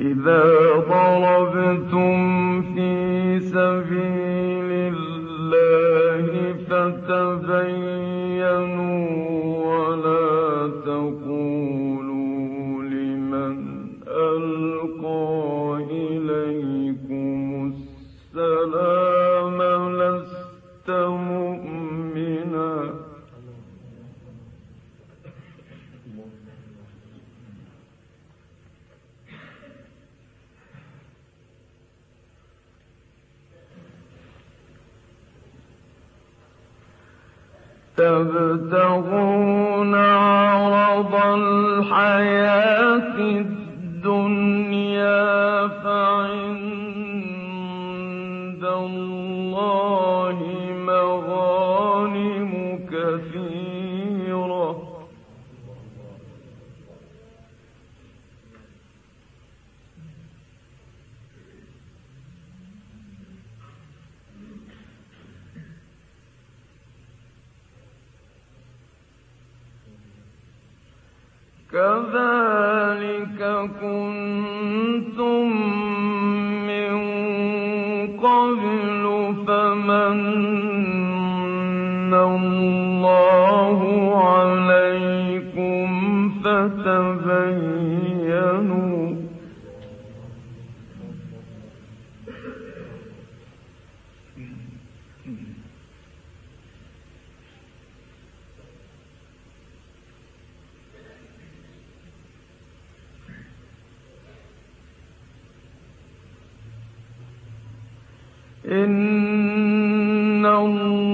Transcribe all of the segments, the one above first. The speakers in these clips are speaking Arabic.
إذا ضربتم في سبيل الله تبتغون عرض الحياة الدنيا كذلك كنتم من قبل فمن إن الله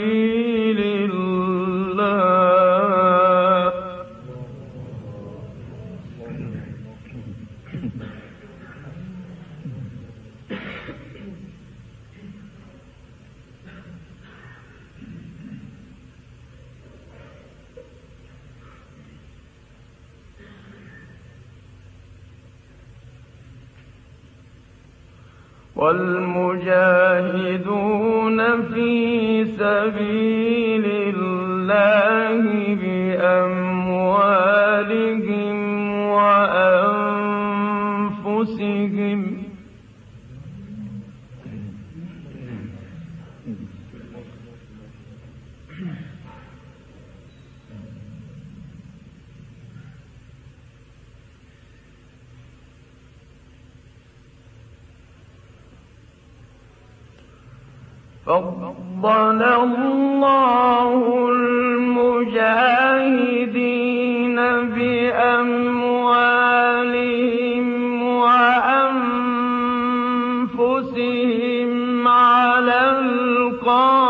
والمجاهدون في سبيل الله بأموالهم فضل الله المجاهدين بأموالهم وأنفسهم على القائل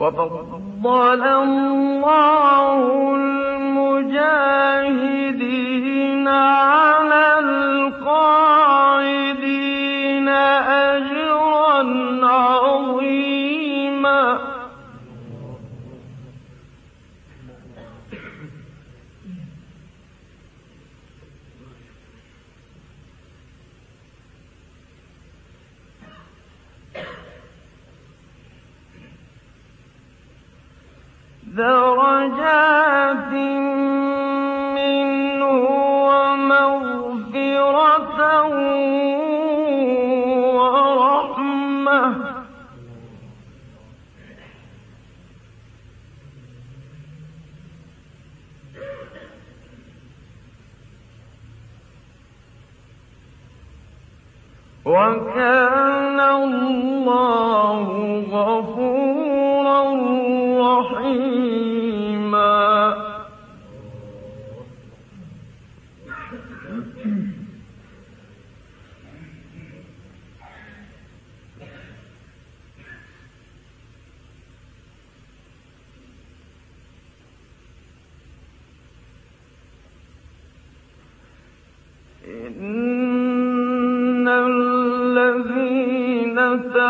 وفضل الله المجاهدين على منه ومغفرة ورحمة وكان الله غفورا تَفْعَلُونَ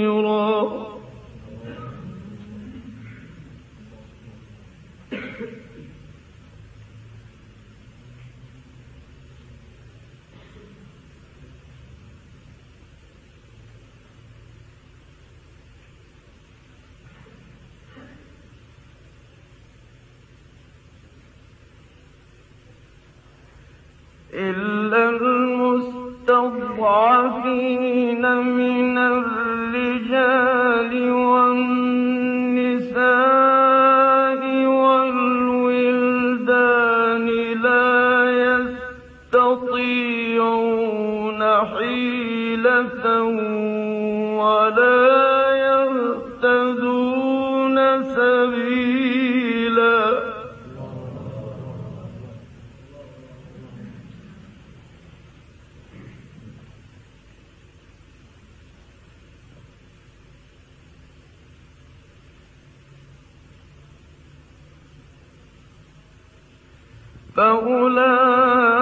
فأولئك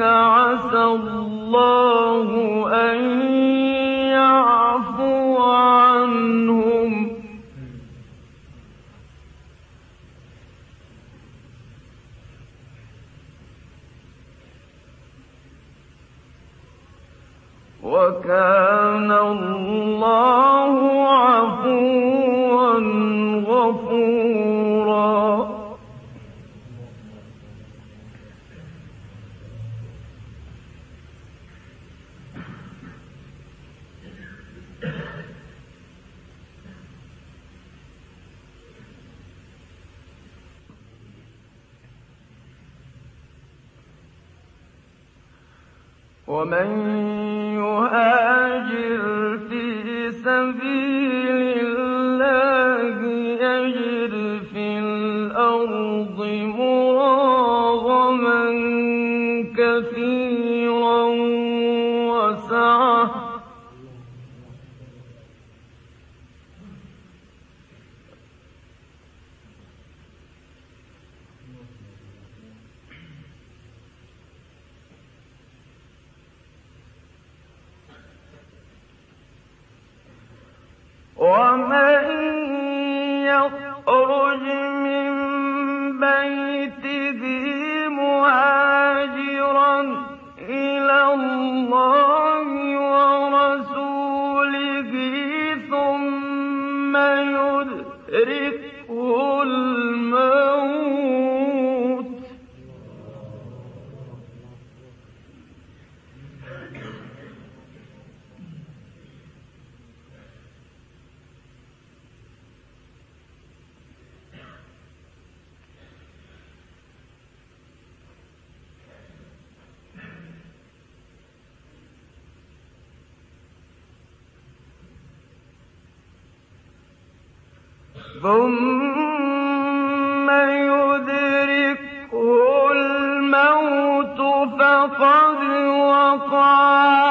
عسى الله ومن يهاجر في سبيل الله يجد في الأرض مراغما ومن ثم يدركه الموت فقد وقع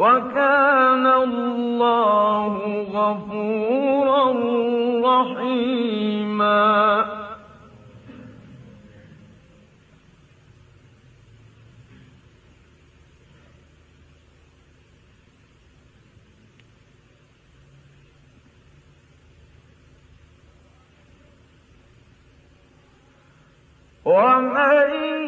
وكان الله غفورا رحيما. ومن